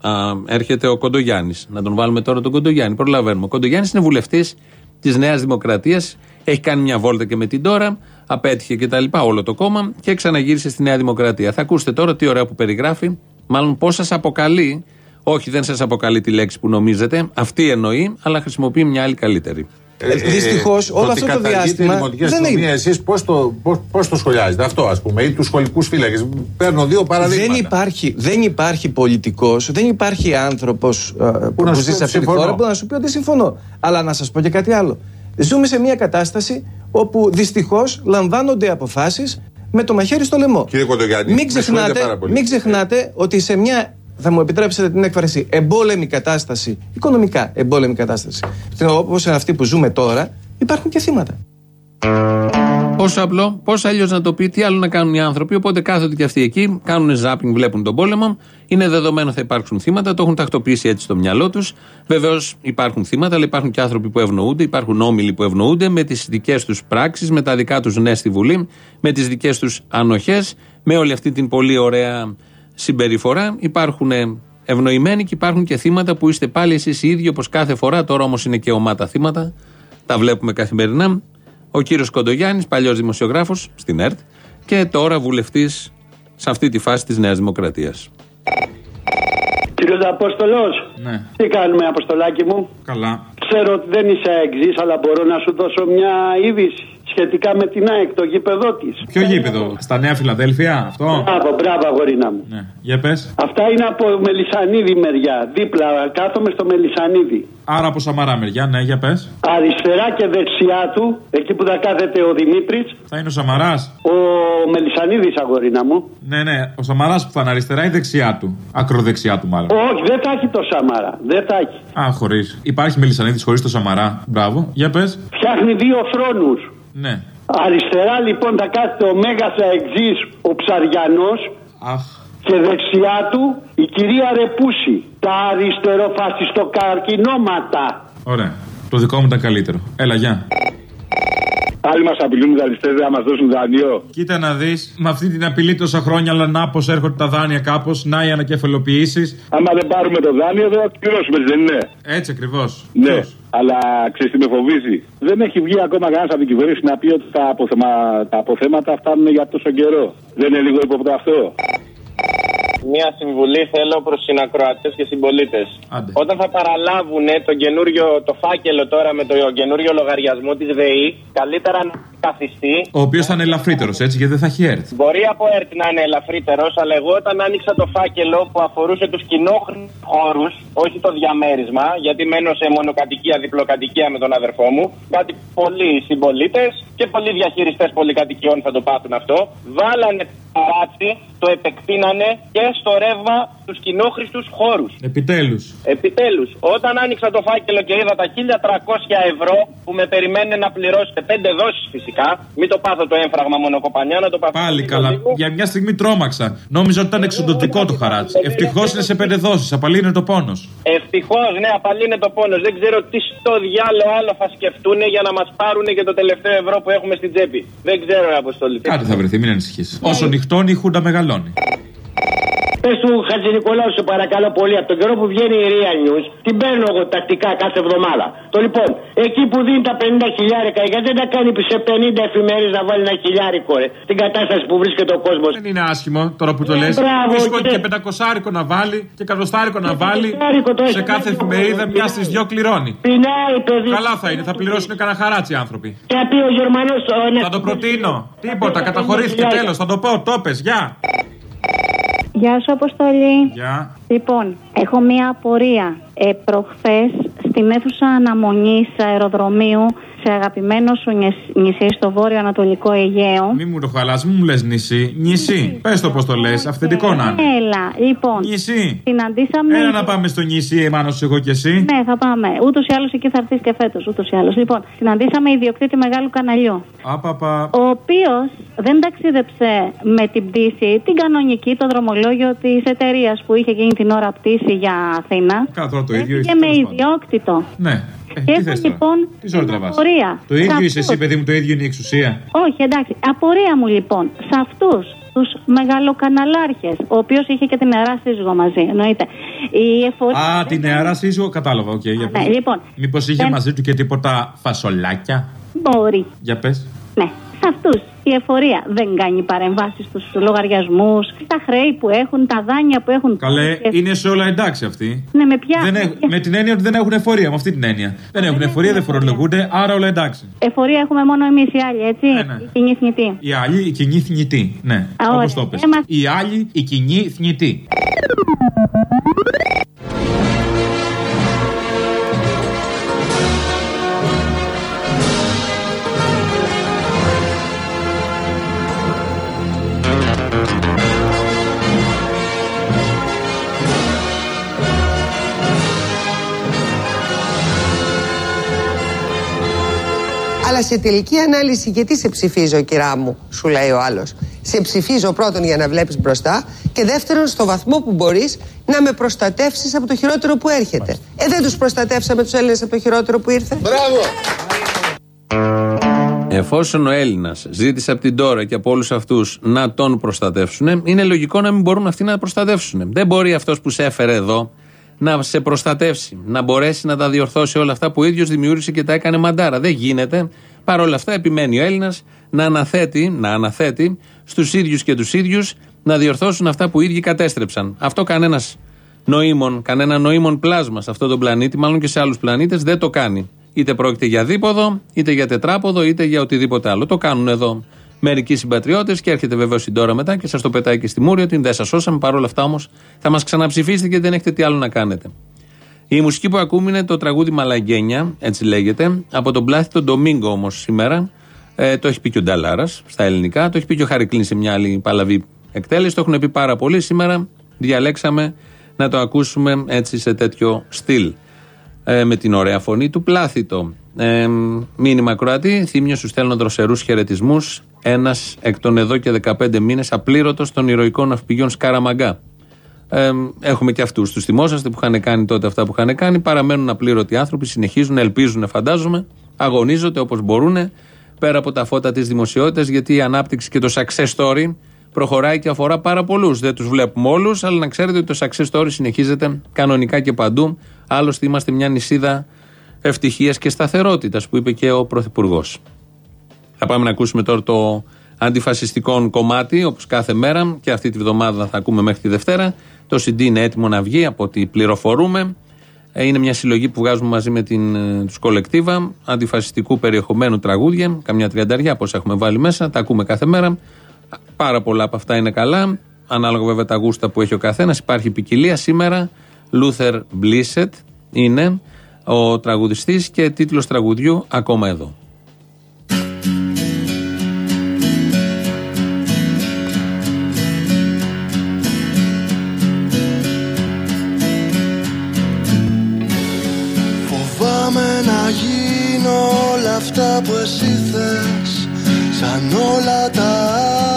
α, έρχεται ο Κοντογιάννης. Να τον βάλουμε τώρα τον Κοντογιάννη. Προλαβαίνουμε. Ο Κοντογιάννης είναι βουλευτής της Νέας Δημοκρατίας. Έχει κάνει μια βόλτα και με την τώρα. Απέτυχε και τα λοιπά όλο το κόμμα και ξαναγύρισε στη Νέα Δημοκρατία. Θα ακούσετε τώρα τι ωραία που περιγράφει. Μάλλον πώς σας αποκαλεί όχι, δεν σας αποκαλεί τη λέξη που νομίζετε. Αυτή εννοεί, αλλά χρησιμοποιεί μια άλλη καλύτερη. Ε, Δυστυχώς όλο αυτό το διάστημα. Δεν είναι. Εσείς πώς το, πώς, το σχολιάζετε; Αυτό, ας πούμε, ή τους σχολικούς φύλακες. Παίρνω δύο παραδείγματα. Δεν υπάρχει, δεν υπάρχει πολιτικός, δεν υπάρχει άνθρωπος ε, που, που ζει σε αυτή τη χώρα που να σου πει ότι συμφωνώ. Αλλά να σας πω και κάτι άλλο. Ζούμε σε μια κατάσταση όπου δυστυχώς λαμβάνονται αποφάσεις με το μαχαίρι στο λαιμό. Κύριε Κοντογιάννη, μην ξεχνάτε, μην ξεχνάτε ότι σε μια θα μου επιτρέψετε την έκφραση εμπόλεμη κατάσταση, οικονομικά εμπόλεμη κατάσταση, όπως είναι αυτή που ζούμε τώρα, υπάρχουν και θύματα. Πώ Πόσο απλό, πώς αλλιώς να το πει, τι άλλο να κάνουν οι άνθρωποι. Οπότε κάθονται και αυτοί εκεί, κάνουν ζάπινγκ, βλέπουν τον πόλεμο. Είναι δεδομένο θα υπάρξουν θύματα, το έχουν τακτοποιήσει έτσι στο μυαλό τους. Βεβαίως υπάρχουν θύματα, αλλά υπάρχουν και άνθρωποι που ευνοούνται, υπάρχουν όμιλοι που ευνοούνται με τις δικές τους πράξεις, με τα δικά τους ναι στη Βουλή, με τις δικές τους ανοχές, με όλη αυτή την πολύ ωραία συμπεριφορά. Υπάρχουν ευνοημένοι και υπάρχουν και θύματα που είστε πάλι εσείς οι ίδιοι όπως κάθε φορά. Τώρα όμως είναι και ομάτα θύματα. Τα βλέπουμε καθημερινά. Ο κύριος Κοντογιάννης, παλιός δημοσιογράφος στην ΕΡΤ και τώρα βουλευτής σε αυτή τη φάση της Νέας Δημοκρατίας. Κύριος Απόστολο, Ναι. τι κάνουμε, Αποστολάκι μου; Καλά. Ξέρω ότι δεν είσαι εξή, αλλά μπορώ να σου δώσω μια είδηση σχετικά με την ΑΕΚ, το γήπεδό της. Ποιο γήπεδο, στα Νέα Φιλαδέλφια, αυτό; Μπράβο, μπράβο, αγορίνα μου. Ναι. Για πες. Αυτά είναι από Μελισανίδη μεριά. Δίπλα, κάθομαι στο Μελισανίδη. Άρα από Σαμαρά μεριά, ναι, για πες. Αριστερά και δεξιά του, εκεί που θα κάθεται ο Δημήτρης, Θα είναι ο Σαμαράς. ο Μελισανίδης, αγορίνα μου. Ναι, ναι, ο Σαμαράς που θα είναι αριστερά ή δεξιά του. Ακροδεξιά του μάλλον. Όχι, δεν θα έχει το Σαμάρα. Δεν θα έχει. Α, χωρίς. Υπάρχει Μελισανίδης χωρίς το Σαμαρά. Μπράβο. Για πες. Φτιάχνει δύο θρόνους. Ναι. Αριστερά λοιπόν θα κάθεται ο Μέγας Αεξής, ο Ψαριανός Αχ. και δεξιά του η κυρία Ρεπούση. Τα αριστεροφασιστοκαρκινώματα. Ωραία. Το δικό μου ήταν καλύτερο. Έλα, γεια. Άλλοι μας απειλούν οι δανειστέ, δεν θα μας δώσουν δάνειο. Κοίτα να δεις, με αυτή την απειλή τόσα χρόνια, αλλά να πως έρχονται τα δάνεια κάπως, να οι ανακεφαλοποιήσεις. Άμα δεν πάρουμε το δάνειο, δεν θα το πληρώσουμε, δεν είναι; Έτσι ακριβώς. Ναι, αλλά ξέρεις τι με φοβίζει; Δεν έχει βγει ακόμα κανένας από την κυβέρνηση να πει ότι τα, αποθεμα... τα αποθέματα φτάνουν για τόσο καιρό. Δεν είναι λίγο υπόπτω αυτό; Μία συμβουλή θέλω προς συνακροατές και συμπολίτες. Όταν θα παραλάβουν το καινούριο το φάκελο τώρα με το καινούριο λογαριασμό της ΔΕΗ, καλύτερα να καθιστεί. Ο οποίος θα είναι ελαφρύτερος, έτσι, γιατί δεν θα έχει έρθει. Μπορεί από ΕΡΤ να είναι ελαφρύτερος, αλλά εγώ όταν άνοιξα το φάκελο που αφορούσε τους κοινόχρηστους χώρους, όχι το διαμέρισμα, γιατί μένω σε μονοκατοικία, διπλοκατοικία με τον αδερφό μου, κάτι πολλοί συμπολίτες και πολλοί διαχειριστές πολυκατοικιών θα το πάθουν αυτό, βάλανε παράτσι, το επεκτείνανε και στο ρεύμα του κοινόχρηστου χώρου. Επιτέλου. Επιτέλου, όταν άνοιξα το φάκελο και είδα τα 1300 ευρώ που με περιμένουν να πληρώσετε, πέντε δόσει φυσικά, μην το πάθω το έμφραγμα μονοκοπανιά, να το πάθω. Πάλι καλά. Για μια στιγμή τρόμαξα. Νόμιζα ότι ήταν εξοντοτικό το χαράτσι. Ευτυχώ είναι σε πέντε δόσει. Απαλύνει το πόνο. Ευτυχώ, ναι, απαλύνε το πόνο. Δεν ξέρω τι στο διάλογο άλλο θα σκεφτούν για να μα πάρουν και το τελευταίο ευρώ που έχουμε στην τσέπη. Δεν ξέρω, ρε Αποστολή. Κάτι θα βρεθεί, μην ανησυχεί. Όσο νυχτώνει, η χούντα μεγαλώνει. Πες του Χατζη Νικολάου, σε παρακαλώ πολύ, από τον καιρό που βγαίνει η Real News, την παίρνω εγώ τακτικά κάθε εβδομάδα. Το λοιπόν, εκεί που δίνει τα 50 χιλιάρικα, γιατί δεν τα κάνει σε 50 εφημερίδες να βάλει ένα χιλιάρικο, ρε, την κατάσταση που βρίσκεται ο κόσμος. Δεν είναι άσχημο τώρα που το λες. Ε, μπράβο, Ίσως και- και πεντακοσάρικο να βάλει και εκατοστάρικο να βάλει. πεντακοσάρικο το Σε έχει κάθε βάλει το εφημερίδα κόσμο. μιας στι δυο κληρώνει. Πεινάει, παιδί. Καλά θα είναι, θα πληρώσουν κανένα χαράτσι οι άνθρωποι. Και να πει ο Γερμανός. Θα το προτείνω. Τίποτα, καταχωρήθηκε τέλος. Θα το πω, το πες, γεια. Γεια σου, Αποστολή. Γεια. Λοιπόν, έχω μία απορία. Ε, προχθές, στην αίθουσα αναμονής αεροδρομίου σε αγαπημένο σου νησ- νησί στο βόρειο-ανατολικό Αιγαίο. Μη μου το χαλάς, μη μου λες νησί. Νησί. Πες το πώς το λες, αυθεντικό να είναι. Έλα, λοιπόν. Νησί. Συναντήσαμε. Έλα να πάμε στο νησί, εμάνος εγώ και εσύ. Ναι, θα πάμε. Ούτως ή άλλως εκεί θα έρθεις και φέτος. Ούτως ή άλλως. Λοιπόν, συναντήσαμε ιδιοκτήτη μεγάλου καναλιού. Απαπα. Ο οποίος δεν ταξίδεψε με την πτήση, την κανονική, το δρομολόγιο της εταιρείας που είχε γίνει την ώρα πτήση για Αθήνα. Κάτω τώρα το ίδιο. Και είσαι, με τέλος πάντων. ιδιόκτητο. Ναι. Ε, Και τι έχω θες τώρα; λοιπόν Τι ζόρι μια τραβάς; απορία. Το ίδιο Σε είσαι εσύ, αυτούς. παιδί μου, το ίδιο είναι η εξουσία. Όχι, εντάξει. Απορία μου λοιπόν σε αυτούς τους μεγαλοκαναλάρχες, ο οποίος είχε και την νεαρά σύζυγο μαζί. Εννοείται. Η εφορία. Α, την νεαρά σύζυγο, κατάλαβα, οκ. για Ναι, πες. λοιπόν. Μήπως είχε δεν μαζί του και τίποτα φασολάκια; Μπορεί. Για πες. Ναι. Σε αυτούς η εφορία δεν κάνει παρεμβάσεις στους λογαριασμούς, στα χρέη που έχουν, τα δάνεια που έχουν. Καλέ, Και- είναι σε όλα εντάξει αυτοί. Ναι, με ποια. Δεν έχ- με την έννοια ότι δεν έχουν εφορία, με αυτή την έννοια. Δεν έχουν εφορία, δεν φορολογούνται, άρα όλα εντάξει. Εφορία έχουμε μόνο εμείς οι άλλοι, έτσι; ναι. Η κοινή θνητή. Οι άλλοι, η κοινή θνητή. Ναι, Α, όπως ωραία. το πες. Έμα- Οι άλλοι, η κοινή θνητή. Σε τελική ανάλυση, γιατί σε ψηφίζω, κυρά μου, σου λέει ο άλλος. Σε ψηφίζω πρώτον για να βλέπεις μπροστά και δεύτερον στο βαθμό που μπορείς να με προστατεύσεις από το χειρότερο που έρχεται. Ε, δεν τους προστατεύσαμε τους Έλληνες από το χειρότερο που ήρθε. Μπράβο! Εφόσον ο Έλληνας ζήτησε από την τώρα και από όλους αυτούς να τον προστατεύσουν, είναι λογικό να μην μπορούν αυτοί να προστατεύσουν. Δεν μπορεί αυτός που σε έφερε εδώ να σε προστατεύσει, να μπορέσει να τα διορθώσει όλα αυτά που ο ίδιος δημιούργησε και τα έκανε μαντάρα. Δεν γίνεται. Παρ' όλα αυτά, επιμένει ο Έλληνας να αναθέτει, να αναθέτει στους ίδιους και τους ίδιους να διορθώσουν αυτά που οι ίδιοι κατέστρεψαν. Αυτό κανένας νοήμων, κανένα νοήμων πλάσμα σε αυτόν τον πλανήτη, μάλλον και σε άλλους πλανήτες, δεν το κάνει. Είτε πρόκειται για δίποδο, είτε για τετράποδο, είτε για οτιδήποτε άλλο. Το κάνουν εδώ μερικοί συμπατριώτες και έρχεται βεβαίως η τώρα μετά και σας το πετάει και στη μούρη ότι δεν σας σώσαμε. Παρ' όλα αυτά όμως θα μας ξαναψηφίσετε και δεν έχετε τι άλλο να κάνετε. Η μουσική που ακούμε είναι το τραγούδι Μαλαγκένια, έτσι λέγεται, από τον Πλάθη τον Ντομίνγκο όμως σήμερα. Ε, το έχει πει και ο Νταλάρας στα ελληνικά, το έχει πει και ο Χαρικλίν σε μια άλλη παλαβή εκτέλεση. Το έχουν πει πάρα πολύ. Σήμερα διαλέξαμε να το ακούσουμε έτσι σε τέτοιο στυλ. Ε, με την ωραία φωνή του Πλάθητο. Ε, μήνυμα Κροατή, θύμιο σου στέλνω δροσερούς χαιρετισμούς. Ένας εκ των εδώ και 15 μήνες απλήρωτος των ηρωικών ναυπηγείων Σκαραμαγκά. Ε, έχουμε και αυτούς τους θυμόσαστε που είχαν κάνει τότε αυτά που είχαν κάνει. Παραμένουν απλήρωτοι άνθρωποι, συνεχίζουν, ελπίζουν, φαντάζομαι, αγωνίζονται όπως μπορούν πέρα από τα φώτα της δημοσιότητας γιατί η ανάπτυξη και το success story προχωράει και αφορά πάρα πολλούς. Δεν τους βλέπουμε όλους, αλλά να ξέρετε ότι το success story συνεχίζεται κανονικά και παντού. Άλλωστε, είμαστε μια νησίδα ευτυχίας και σταθερότητας, που είπε και ο Πρωθυπουργός. Θα πάμε να ακούσουμε τώρα το αντιφασιστικό κομμάτι, όπως κάθε μέρα, και αυτή τη βδομάδα θα ακούμε μέχρι τη Δευτέρα. Το CD είναι έτοιμο να βγει από ό,τι πληροφορούμε. Ε, είναι μια συλλογή που βγάζουμε μαζί με την, ε, τους Κολεκτίβα αντιφασιστικού περιεχομένου τραγούδια, καμιά τριανταριά που έχουμε βάλει μέσα, τα ακούμε κάθε μέρα. Πάρα πολλά από αυτά είναι καλά, ανάλογα βέβαια τα γούστα που έχει ο καθένας. Υπάρχει ποικιλία. Σήμερα Λούθερ Μπλίσετ είναι ο τραγουδιστής και τίτλος τραγουδιού ακόμα εδώ. Όλα αυτά που εσύ θες. Σαν όλα τα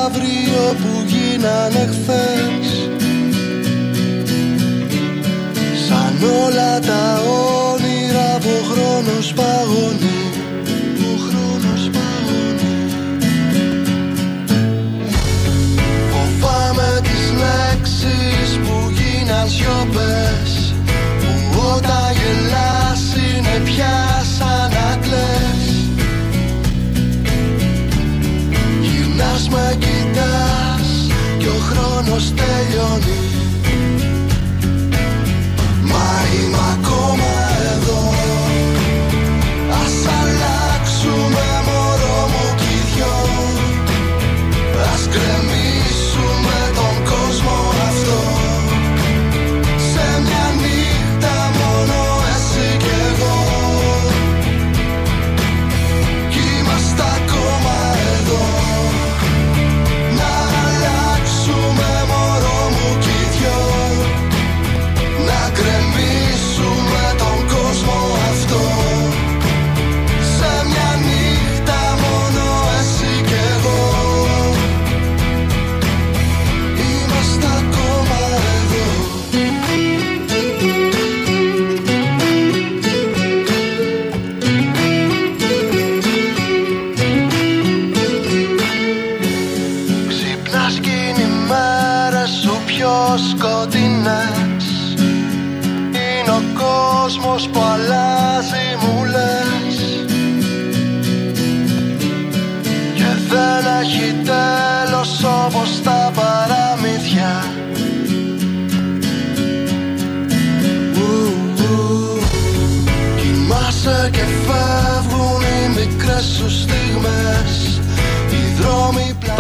αύριο που γίνανε χθες. Σαν όλα τα όνειρα που ο χρόνος παγωνεί Που ο χρόνος παγωνεί Φοβάμαι τις λέξεις που γίναν σιωπές. Που όταν γελάς είναι πια σαν να κλαις. Γυρνάς με κοιτάς και ο χρόνος τελειώνει. Μα είμαι ακόμα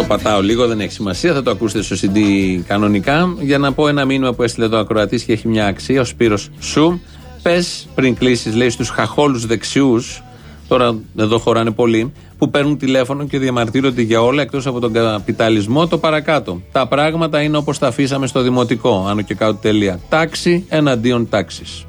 Το πατάω λίγο, δεν έχει σημασία. Θα το ακούσετε στο CD κανονικά. Για να πω ένα μήνυμα που έστειλε εδώ ακροατής και έχει μια αξία. Ο Σπύρος Σου. Πες πριν κλείσεις, λέει στους χαχόλους δεξιούς. Τώρα εδώ χωράνε πολλοί. Που παίρνουν τηλέφωνο και διαμαρτύρονται για όλα εκτός από τον καπιταλισμό. Το παρακάτω. Τα πράγματα είναι όπως τα αφήσαμε στο δημοτικό. Άνω και κάτω τελεία. Τάξη εναντίον τάξης.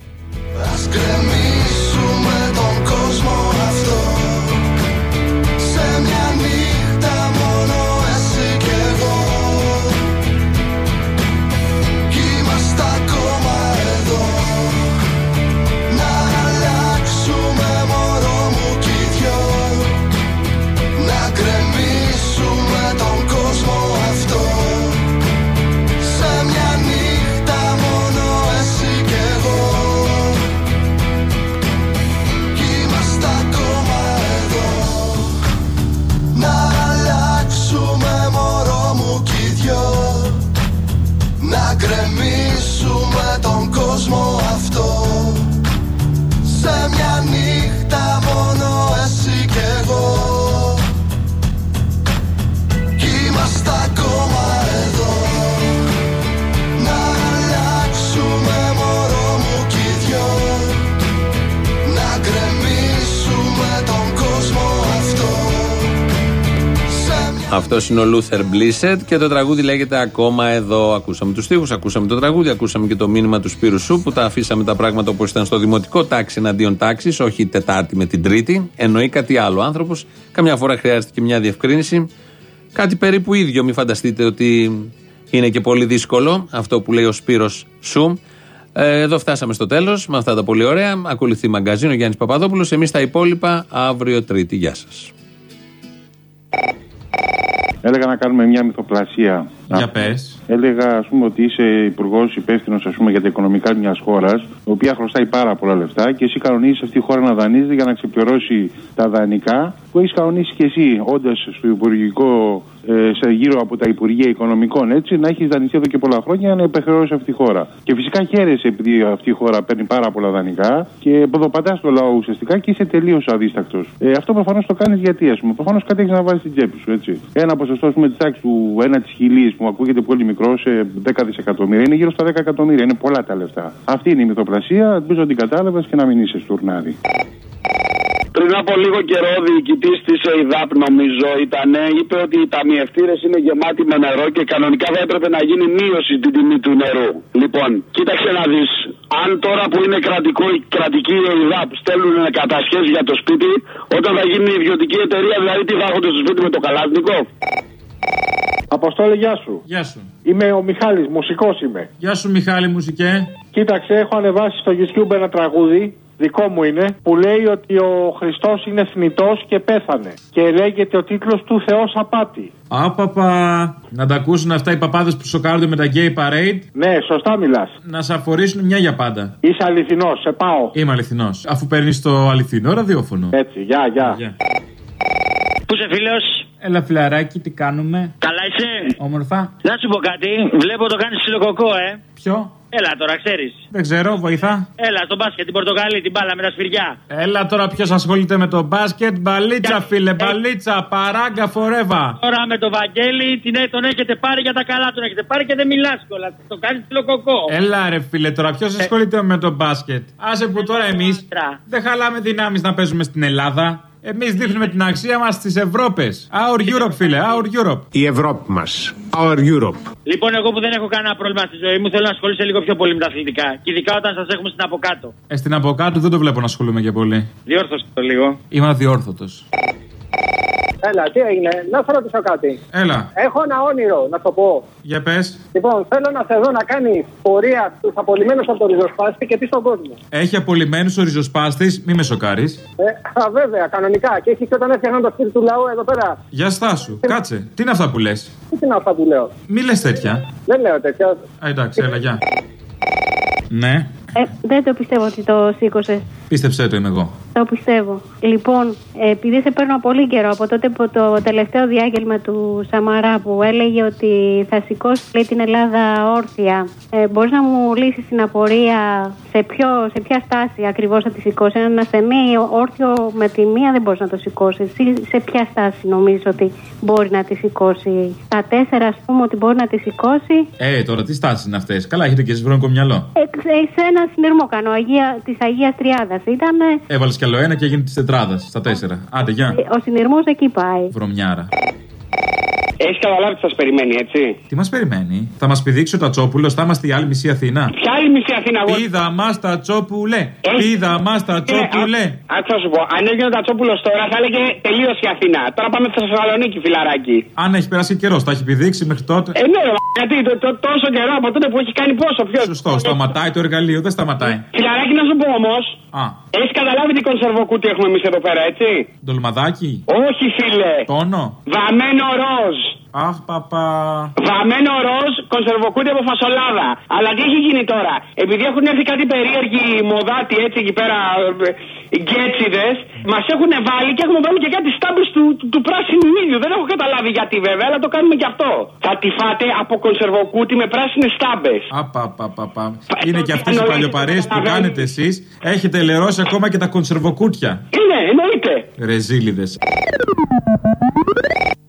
Αυτός είναι ο Λούθερ Μπλίσετ και το τραγούδι λέγεται Ακόμα εδώ. Ακούσαμε τους στίχους, ακούσαμε το τραγούδι, ακούσαμε και το μήνυμα του Σπύρου Σου που τα αφήσαμε τα πράγματα όπως ήταν στο δημοτικό. Τάξη εναντίον τάξης, όχι Τετάρτη με την Τρίτη. Εννοεί κάτι άλλο. Ο άνθρωπος καμιά φορά χρειάζεται και μια διευκρίνηση. Κάτι περίπου ίδιο. Μην φανταστείτε ότι είναι και πολύ δύσκολο αυτό που λέει ο Σπύρος Σου. Ε, εδώ φτάσαμε στο τέλος με αυτά τα πολύ ωραία. Ακολουθεί μαγκαζίνο Γιάννης Παπαδόπουλος. Εμείς τα υπόλοιπα αύριο Τρίτη. Γεια σας. Έλεγα να κάνουμε μια μυθοπλασία. Για πες. Έλεγα, ας πούμε, ότι είσαι υπουργός υπεύθυνος για τα οικονομικά μιας χώρας, η οποία χρωστάει πάρα πολλά λεφτά και εσύ κανονίζεις αυτή η χώρα να δανείζεται για να ξεπληρώσει τα δανεικά που έχεις κανονίσει και εσύ, όντας στο υπουργικό, ε, σε γύρω από τα Υπουργεία Οικονομικών, έτσι, να έχεις δανειστεί εδώ και πολλά χρόνια για να υπερχρεώσει αυτή η χώρα. Και φυσικά χαίρεσαι επειδή αυτή η χώρα παίρνει πάρα πολλά δανεικά και ποδοπατάς το λαό ουσιαστικά και είσαι τελείως αδίστακτος. Ε, αυτό προφανώς το κάνεις γιατί, ας πούμε. Προφανώς κάτι έχεις να βάλει στην τσέπη σου, έτσι. Ένα ποσοστό, ας πούμε, της τάξης του 1 της χιλή που ακούγεται πολύ μικρό σε 10 δισεκατομμύρια είναι γύρω στα 10 εκατομμύρια. Είναι πολλά τα λεφτά. Αυτή είναι η μυθοπλασία. Ελπίζω να την κατάλαβες και να μην είσαι στουρνάδι. Πριν από λίγο καιρό, ο διοικητής της ΕΙΔΑΠ, νομίζω ήταν, είπε ότι οι ταμιευτήρες είναι γεμάτοι με νερό και κανονικά θα έπρεπε να γίνει μείωση στην τιμή του νερού. Λοιπόν, κοίταξε να δεις. Αν τώρα που είναι κρατικό, κρατική η ΕΙΔΑΠ στέλνουν κατασχέσει για το σπίτι, όταν θα γίνει η ιδιωτική εταιρεία, δηλαδή τι θα έχονται στο σπίτι με το καλάσνικο. Αποστόλη, γεια σου. Γεια σου. Είμαι ο Μιχάλης, μουσικός είμαι. Γεια σου, Μιχάλη, μουσικέ. Κοίταξε, έχω ανεβάσει στο YouTube ένα τραγούδι, δικό μου είναι, που λέει ότι ο Χριστός είναι θνητός και πέθανε. Και λέγεται ο τίτλος του Θεός Απάτη. Άπαπα. Να τα ακούσουν αυτά οι παπάδες που σοκάρονται με τα gay parade. Ναι, σωστά μιλάς. Να σε αφορήσουν μια για πάντα. Είσαι αληθινός, σε πάω. Είμαι αληθινός. Αφού παίρνεις το αληθινό ραδιόφωνο. Έτσι, γεια, γεια. Πού είσαι φίλος, Έλα, φιλαράκι, τι κάνουμε; καλά είσαι; Όμορφα. Να σου πω κάτι, βλέπω το κάνεις ψιλοκοκό, ε. Ποιο; Έλα τώρα, ξέρεις. Δεν ξέρω, βοηθά. Έλα, στο μπάσκετ, την Πορτογαλή, την μπάλα με τα σφυριά. Έλα τώρα, ποιος ασχολείται με το μπάσκετ; Μπαλίτσα, φίλε, μπαλίτσα. Παράγκα φορέβα. Τώρα με το Βαγγέλη την, ε, τον έχετε πάρει για τα καλά, τον έχετε πάρει και δεν μιλάς κιόλας. Το κάνεις ψιλοκοκό. Έλα, ρε φίλε, τώρα ποιος ασχολείται με το μπάσκετ; Άσε που τώρα εμείς δεν χαλάμε δυνάμεις να παίζουμε στην Ελλάδα. Εμείς δείχνουμε την αξία μας στις Ευρώπες. Our Europe, φίλε, our Europe. Η Ευρώπη μας. Our Europe. Λοιπόν, εγώ που δεν έχω κανένα πρόβλημα στη ζωή μου, θέλω να ασχολείσαι λίγο πιο πολύ με τα αθλητικά. Και ειδικά όταν σας έχουμε στην από κάτω. Ε, στην από κάτω δεν το βλέπω να ασχολούμαι και πολύ. Διόρθωσε το λίγο. Είμαι αδιόρθωτος. Έλα, τι έγινε, να σου ρωτήσω κάτι. Έλα, Έχω ένα όνειρο, να το πω. για πες. Λοιπόν, θέλω να σε δω να κάνεις πορεία στους απολυμμένους από το ριζοσπάστη και πει στον κόσμο. Έχει απολυμμένους ο ριζοσπάστης, μη με σοκάρεις. Ε, α, βέβαια, κανονικά. Και έχει και όταν έφτιαχναν το σπίτι του λαού εδώ πέρα. Για στάσου, κάτσε. Τι είναι αυτά που λες; Τι είναι αυτά που λέω; Μη λες τέτοια. Δεν λέω τέτοια. Α, εντάξει, έλα, γεια. Ναι, Ε, δεν το πιστεύω ότι το σήκωσε. Πίστεψέ το είμαι εγώ. Το πιστεύω. Λοιπόν, ε, επειδή σε παίρνω πολύ καιρό από τότε που το τελευταίο διάγγελμα του Σαμαρά που έλεγε ότι θα σηκώσει λέει, την Ελλάδα όρθια, ε, μπορείς να μου λύσεις την απορία σε, ποιο, σε ποια στάση ακριβώς θα τη σηκώσει; Έναν ασθενή όρθιο με τη μία δεν μπορείς να το σηκώσεις. Εσύ σε ποια στάση νομίζεις ότι μπορεί να τη σηκώσει; Στα τέσσερα, ας πούμε, ότι μπορεί να τη σηκώσει. Ε, τώρα τι στάσεις είναι αυτές; Καλά, έχετε και εσείς βρονικό μυαλό. Ε, σε ένα συνειρμό κάνω Αγία, της Αγίας Τριάδας ήταν ε, Έβαλες κι άλλο ένα και έγινε της τετράδας στα τέσσερα. Άντε, γεια. ο συνειρμός εκεί πάει Βρωμιάρα. Έχεις καταλάβει τι σας περιμένει, έτσι; Τι μας περιμένει, θα μας πηδήξει ο Τατσόπουλο, θα είμαστε η άλλη μισή Αθήνα; Ποια άλλη μισή Αθήνα, εγώ. Πίδα μας Τατσόπουλε, πίδα μας Τατσόπουλε. Άκουσα να σου πω, αν έγινε ο Τατσόπουλο τώρα θα έλεγε τελείω η Αθήνα. Τώρα πάμε στη Θεσσαλονίκη, φιλαράκι. Αν έχει περάσει καιρός, τα έχει πηδήξει μέχρι τότε. Ε, ναι, ρε, γιατί το, το, τόσο καιρό από τότε που έχει κάνει πόσο πιο. Σωστό, σταματάει το εργαλείο, δεν σταματάει. Φιλαράκι να σου πω όμως, Α, έχεις καταλάβει τι κονσερβοκούτι έχουμε εμείς εδώ πέρα, έτσι; ντολμαδάκι, Όχι, φίλε. τόνο. Βαμμένο ροζ. Αχ, παπά. Βαμμένο ροζ, κονσερβοκούτι από φασολάδα. Αλλά τι έχει γίνει τώρα; Επειδή έχουν έρθει κάτι περίεργοι μοδάτοι έτσι εκεί πέρα, γκέτσιδες, μας έχουν βάλει και έχουμε βάλει και κάτι στάμπε του, του, του πράσινου ήλιου. Δεν έχω καταλάβει γιατί βέβαια, αλλά το κάνουμε και αυτό. Θα τη φάτε από κονσερβοκούτι με πράσινες στάμπες. Απαπαπαπα. Είναι και αυτές οι παλιοπαρίε που κάνετε εσείς. Έχετε λερώσει ακόμα και τα κονσερβοκούτια. Είναι, εννοείται. Ρεζίλιδες.